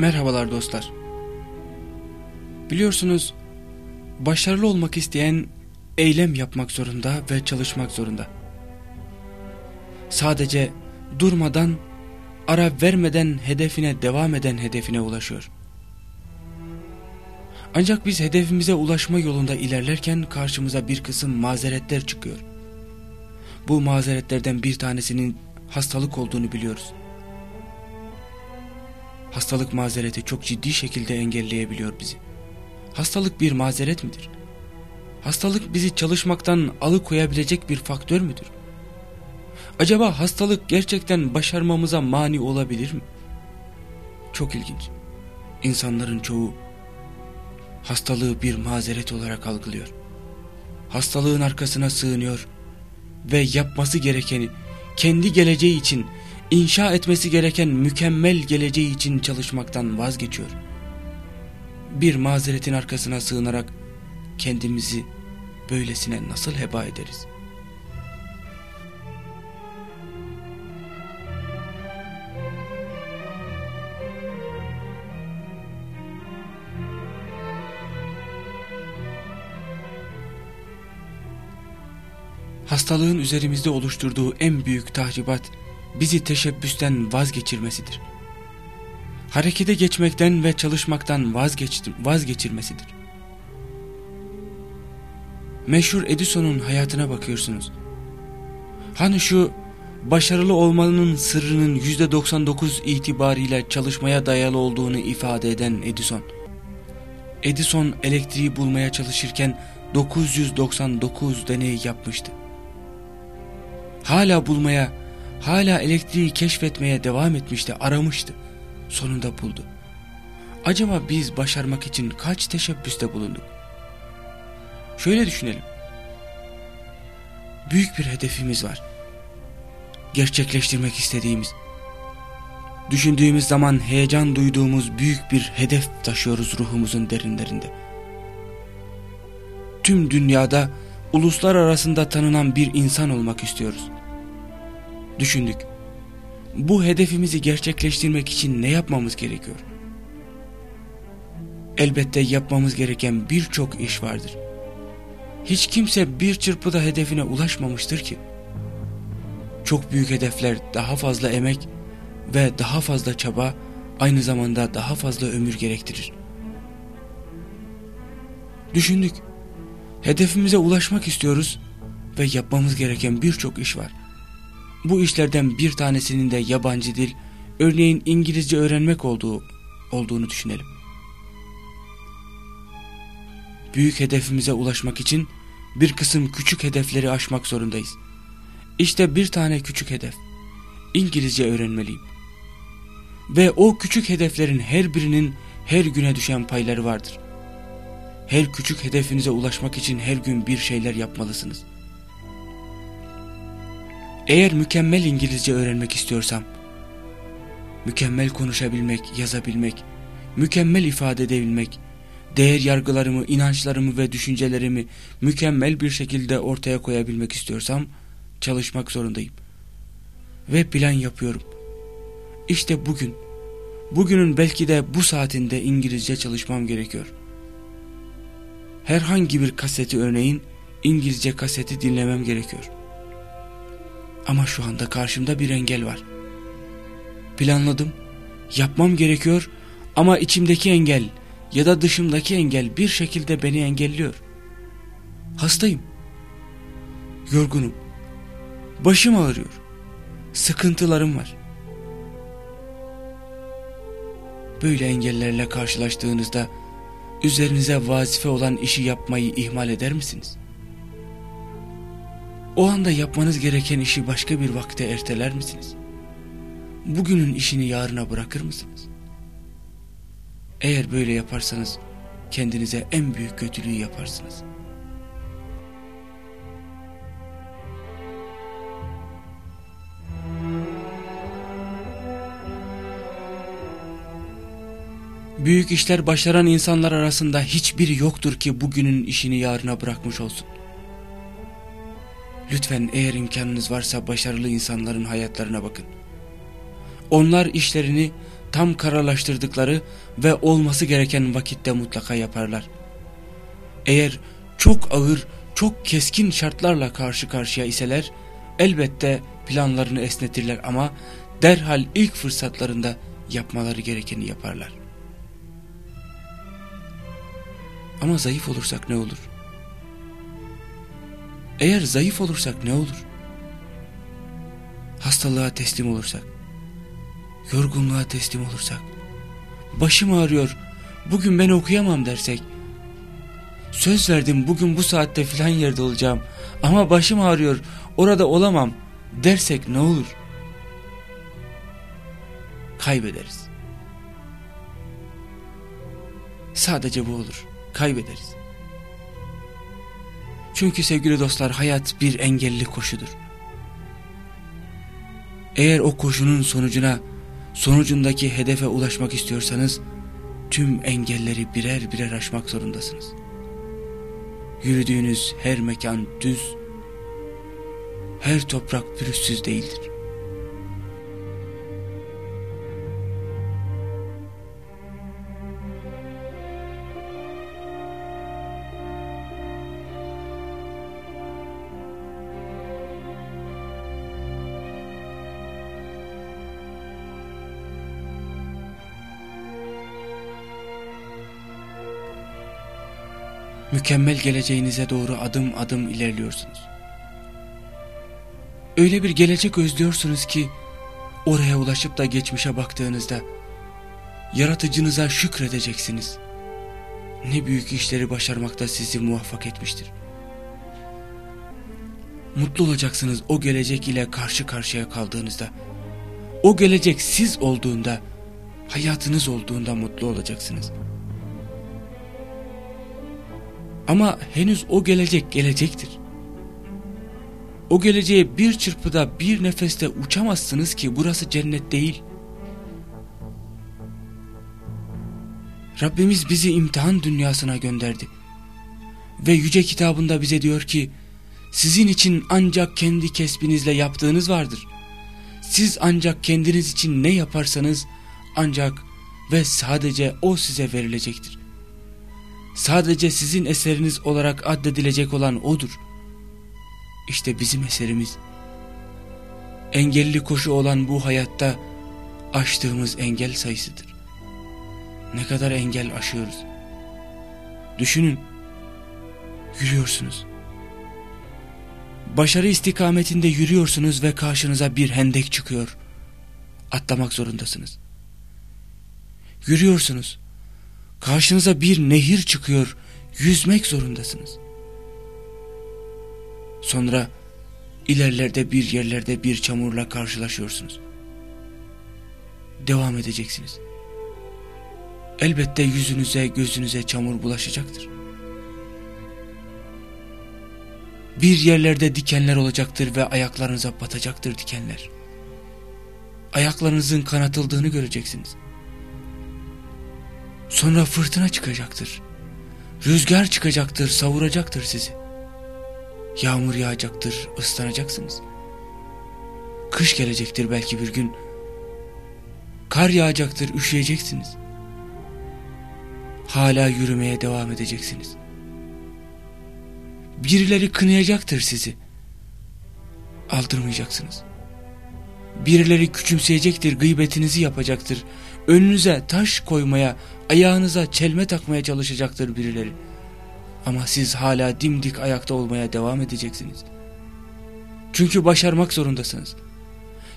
Merhabalar dostlar. Biliyorsunuz başarılı olmak isteyen eylem yapmak zorunda ve çalışmak zorunda. Sadece durmadan, ara vermeden hedefine devam eden hedefine ulaşıyor. Ancak biz hedefimize ulaşma yolunda ilerlerken karşımıza bir kısım mazeretler çıkıyor. Bu mazeretlerden bir tanesinin hastalık olduğunu biliyoruz. Hastalık mazereti çok ciddi şekilde engelleyebiliyor bizi. Hastalık bir mazeret midir? Hastalık bizi çalışmaktan alıkoyabilecek bir faktör müdür? Acaba hastalık gerçekten başarmamıza mani olabilir mi? Çok ilginç. İnsanların çoğu hastalığı bir mazeret olarak algılıyor. Hastalığın arkasına sığınıyor ve yapması gerekeni kendi geleceği için inşa etmesi gereken mükemmel geleceği için çalışmaktan vazgeçiyor. Bir mazeretin arkasına sığınarak kendimizi böylesine nasıl heba ederiz? Hastalığın üzerimizde oluşturduğu en büyük tahribat bizi teşebbüsten vazgeçirmesidir. Harekete geçmekten ve çalışmaktan vazgeç, vazgeçirmesidir. Meşhur Edison'un hayatına bakıyorsunuz. Hani şu başarılı olmanın sırrının %99 itibariyle çalışmaya dayalı olduğunu ifade eden Edison. Edison elektriği bulmaya çalışırken 999 deney yapmıştı. Hala bulmaya, hala elektriği keşfetmeye devam etmişti, aramıştı. Sonunda buldu. Acaba biz başarmak için kaç teşebbüste bulunduk? Şöyle düşünelim. Büyük bir hedefimiz var. Gerçekleştirmek istediğimiz. Düşündüğümüz zaman heyecan duyduğumuz büyük bir hedef taşıyoruz ruhumuzun derinlerinde. Tüm dünyada uluslar arasında tanınan bir insan olmak istiyoruz. Düşündük. Bu hedefimizi gerçekleştirmek için ne yapmamız gerekiyor? Elbette yapmamız gereken birçok iş vardır. Hiç kimse bir çırpıda hedefine ulaşmamıştır ki. Çok büyük hedefler daha fazla emek ve daha fazla çaba aynı zamanda daha fazla ömür gerektirir. Düşündük. Hedefimize ulaşmak istiyoruz ve yapmamız gereken birçok iş var. Bu işlerden bir tanesinin de yabancı dil, örneğin İngilizce öğrenmek olduğu olduğunu düşünelim. Büyük hedefimize ulaşmak için bir kısım küçük hedefleri aşmak zorundayız. İşte bir tane küçük hedef. İngilizce öğrenmeliyim. Ve o küçük hedeflerin her birinin her güne düşen payları vardır. Her küçük hedefinize ulaşmak için her gün bir şeyler yapmalısınız. Eğer mükemmel İngilizce öğrenmek istiyorsam, mükemmel konuşabilmek, yazabilmek, mükemmel ifade edebilmek, değer yargılarımı, inançlarımı ve düşüncelerimi mükemmel bir şekilde ortaya koyabilmek istiyorsam çalışmak zorundayım. Ve plan yapıyorum. İşte bugün, bugünün belki de bu saatinde İngilizce çalışmam gerekiyor. Herhangi bir kaseti örneğin İngilizce kaseti dinlemem gerekiyor. Ama şu anda karşımda bir engel var. Planladım, yapmam gerekiyor ama içimdeki engel ya da dışımdaki engel bir şekilde beni engelliyor. Hastayım. Yorgunum. Başım ağrıyor. Sıkıntılarım var. Böyle engellerle karşılaştığınızda üzerinize vazife olan işi yapmayı ihmal eder misiniz? O anda yapmanız gereken işi başka bir vakte erteler misiniz? Bugünün işini yarına bırakır mısınız? Eğer böyle yaparsanız kendinize en büyük kötülüğü yaparsınız. Büyük işler başaran insanlar arasında hiçbiri yoktur ki bugünün işini yarına bırakmış olsun. Lütfen eğer imkanınız varsa başarılı insanların hayatlarına bakın. Onlar işlerini tam kararlaştırdıkları ve olması gereken vakitte mutlaka yaparlar. Eğer çok ağır, çok keskin şartlarla karşı karşıya iseler, elbette planlarını esnetirler ama derhal ilk fırsatlarında yapmaları gerekeni yaparlar. Ama zayıf olursak ne olur? Eğer zayıf olursak ne olur? Hastalığa teslim olursak, yorgunluğa teslim olursak, başım ağrıyor, bugün ben okuyamam dersek, söz verdim bugün bu saatte filan yerde olacağım ama başım ağrıyor, orada olamam dersek ne olur? Kaybederiz. Sadece bu olur, kaybederiz. Çünkü sevgili dostlar hayat bir engelli koşudur. Eğer o koşunun sonucuna, sonucundaki hedefe ulaşmak istiyorsanız tüm engelleri birer birer aşmak zorundasınız. Yürüdüğünüz her mekan düz, her toprak pürüzsüz değildir. Mükemmel geleceğinize doğru adım adım ilerliyorsunuz. Öyle bir gelecek özlüyorsunuz ki oraya ulaşıp da geçmişe baktığınızda yaratıcınıza şükredeceksiniz. Ne büyük işleri başarmakta sizi muvaffak etmiştir. Mutlu olacaksınız o gelecek ile karşı karşıya kaldığınızda. O gelecek siz olduğunda, hayatınız olduğunda mutlu olacaksınız.'' Ama henüz o gelecek gelecektir. O geleceğe bir çırpıda bir nefeste uçamazsınız ki burası cennet değil. Rabbimiz bizi imtihan dünyasına gönderdi. Ve yüce kitabında bize diyor ki, sizin için ancak kendi kesbinizle yaptığınız vardır. Siz ancak kendiniz için ne yaparsanız ancak ve sadece o size verilecektir. Sadece sizin eseriniz olarak addedilecek olan odur. İşte bizim eserimiz. Engelli koşu olan bu hayatta aştığımız engel sayısıdır. Ne kadar engel aşıyoruz. Düşünün, yürüyorsunuz. Başarı istikametinde yürüyorsunuz ve karşınıza bir hendek çıkıyor. Atlamak zorundasınız. Yürüyorsunuz. Karşınıza bir nehir çıkıyor, yüzmek zorundasınız. Sonra ilerlerde bir yerlerde bir çamurla karşılaşıyorsunuz. Devam edeceksiniz. Elbette yüzünüze gözünüze çamur bulaşacaktır. Bir yerlerde dikenler olacaktır ve ayaklarınıza batacaktır dikenler. Ayaklarınızın kanatıldığını göreceksiniz. Sonra fırtına çıkacaktır. Rüzgar çıkacaktır, savuracaktır sizi. Yağmur yağacaktır, ıslanacaksınız. Kış gelecektir belki bir gün. Kar yağacaktır, üşüyeceksiniz. Hala yürümeye devam edeceksiniz. Birileri kınayacaktır sizi. Aldırmayacaksınız. Birileri küçümseyecektir, gıybetinizi yapacaktır. Önünüze taş koymaya, ayağınıza çelme takmaya çalışacaktır birileri. Ama siz hala dimdik ayakta olmaya devam edeceksiniz. Çünkü başarmak zorundasınız.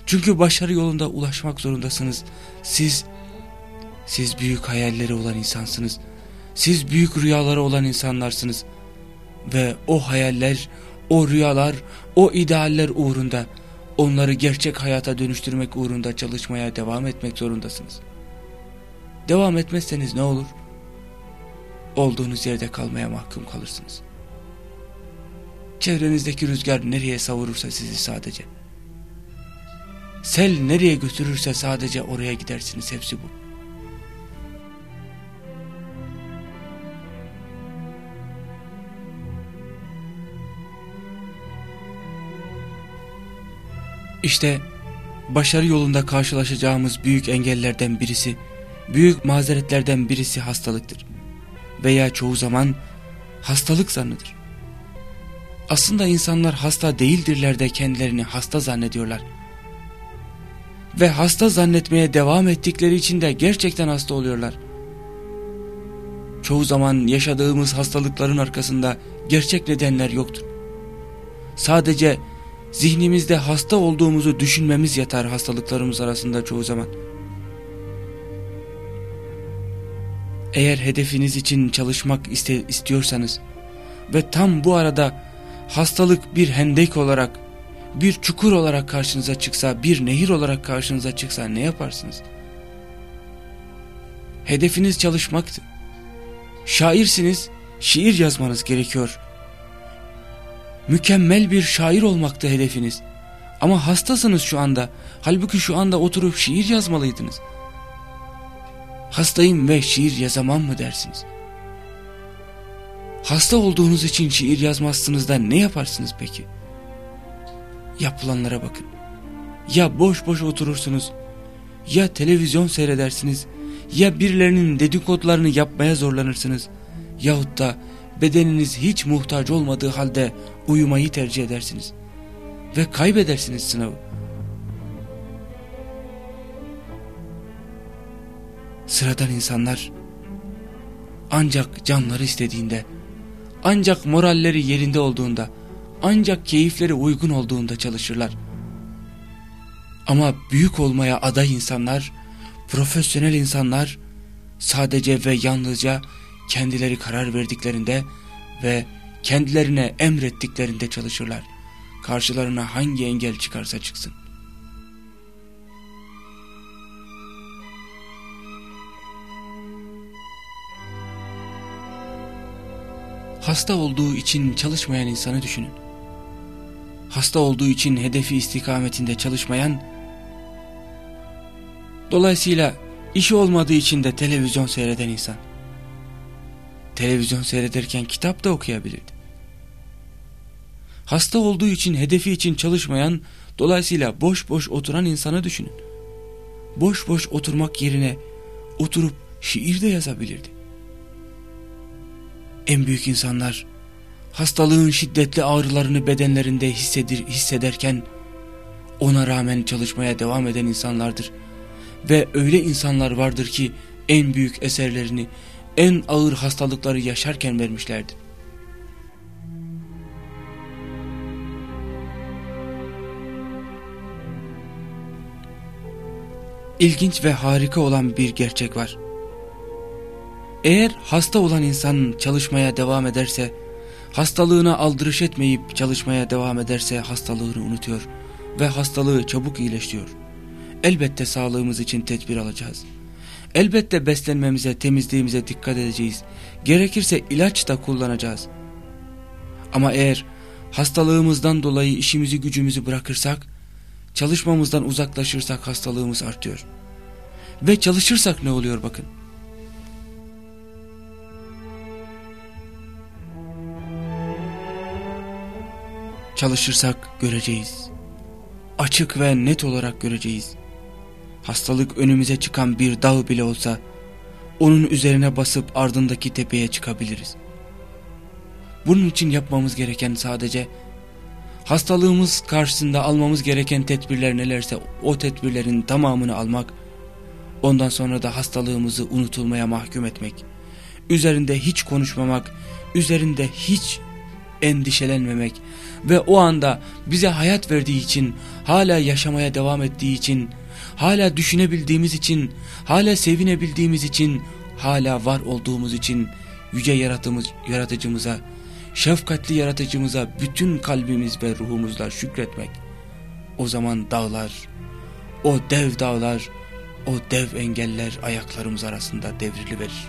Çünkü başarı yolunda ulaşmak zorundasınız. Siz, siz büyük hayalleri olan insansınız. Siz büyük rüyaları olan insanlarsınız. Ve o hayaller, o rüyalar, o idealler uğrunda onları gerçek hayata dönüştürmek uğrunda çalışmaya devam etmek zorundasınız. Devam etmezseniz ne olur? Olduğunuz yerde kalmaya mahkum kalırsınız. Çevrenizdeki rüzgar nereye savurursa sizi sadece. Sel nereye götürürse sadece oraya gidersiniz hepsi bu. İşte başarı yolunda karşılaşacağımız büyük engellerden birisi, büyük mazeretlerden birisi hastalıktır. Veya çoğu zaman hastalık zannıdır. Aslında insanlar hasta değildirler de kendilerini hasta zannediyorlar. Ve hasta zannetmeye devam ettikleri için de gerçekten hasta oluyorlar. Çoğu zaman yaşadığımız hastalıkların arkasında gerçek nedenler yoktur. Sadece zihnimizde hasta olduğumuzu düşünmemiz yeter hastalıklarımız arasında çoğu zaman. Eğer hedefiniz için çalışmak istiyorsanız ve tam bu arada hastalık bir hendek olarak, bir çukur olarak karşınıza çıksa, bir nehir olarak karşınıza çıksa ne yaparsınız? Hedefiniz çalışmaktı. Şairsiniz, şiir yazmanız gerekiyor. Mükemmel bir şair olmakta hedefiniz. Ama hastasınız şu anda. Halbuki şu anda oturup şiir yazmalıydınız. Hastayım ve şiir yazamam mı dersiniz? Hasta olduğunuz için şiir yazmazsınız da ne yaparsınız peki? Yapılanlara bakın. Ya boş boş oturursunuz, ya televizyon seyredersiniz, ya birilerinin dedikodularını yapmaya zorlanırsınız, yahut da bedeniniz hiç muhtaç olmadığı halde uyumayı tercih edersiniz. Ve kaybedersiniz sınavı. Sıradan insanlar ancak canları istediğinde, ancak moralleri yerinde olduğunda, ancak keyifleri uygun olduğunda çalışırlar. Ama büyük olmaya aday insanlar, profesyonel insanlar sadece ve yalnızca kendileri karar verdiklerinde ve kendilerine emrettiklerinde çalışırlar. Karşılarına hangi engel çıkarsa çıksın. Hasta olduğu için çalışmayan insanı düşünün. Hasta olduğu için hedefi istikametinde çalışmayan, dolayısıyla işi olmadığı için de televizyon seyreden insan. Televizyon seyrederken kitap da okuyabilirdi. Hasta olduğu için hedefi için çalışmayan, dolayısıyla boş boş oturan insanı düşünün. Boş boş oturmak yerine oturup şiir de yazabilirdi. En büyük insanlar hastalığın şiddetli ağrılarını bedenlerinde hissedir, hissederken ona rağmen çalışmaya devam eden insanlardır. Ve öyle insanlar vardır ki en büyük eserlerini en ağır hastalıkları yaşarken vermişlerdir. İlginç ve harika olan bir gerçek var. Eğer hasta olan insan çalışmaya devam ederse, hastalığına aldırış etmeyip çalışmaya devam ederse hastalığını unutuyor ve hastalığı çabuk iyileşiyor. Elbette sağlığımız için tedbir alacağız. Elbette beslenmemize, temizliğimize dikkat edeceğiz. Gerekirse ilaç da kullanacağız. Ama eğer hastalığımızdan dolayı işimizi gücümüzü bırakırsak, çalışmamızdan uzaklaşırsak hastalığımız artıyor. Ve çalışırsak ne oluyor bakın. Çalışırsak göreceğiz. Açık ve net olarak göreceğiz. Hastalık önümüze çıkan bir dağ bile olsa onun üzerine basıp ardındaki tepeye çıkabiliriz. Bunun için yapmamız gereken sadece hastalığımız karşısında almamız gereken tedbirler nelerse o tedbirlerin tamamını almak, ondan sonra da hastalığımızı unutulmaya mahkum etmek, üzerinde hiç konuşmamak, üzerinde hiç endişelenmemek ve o anda bize hayat verdiği için, hala yaşamaya devam ettiği için, hala düşünebildiğimiz için, hala sevinebildiğimiz için, hala var olduğumuz için yüce yaratımız, yaratıcımıza, şefkatli yaratıcımıza bütün kalbimiz ve ruhumuzla şükretmek. O zaman dağlar, o dev dağlar, o dev engeller ayaklarımız arasında devrili verir.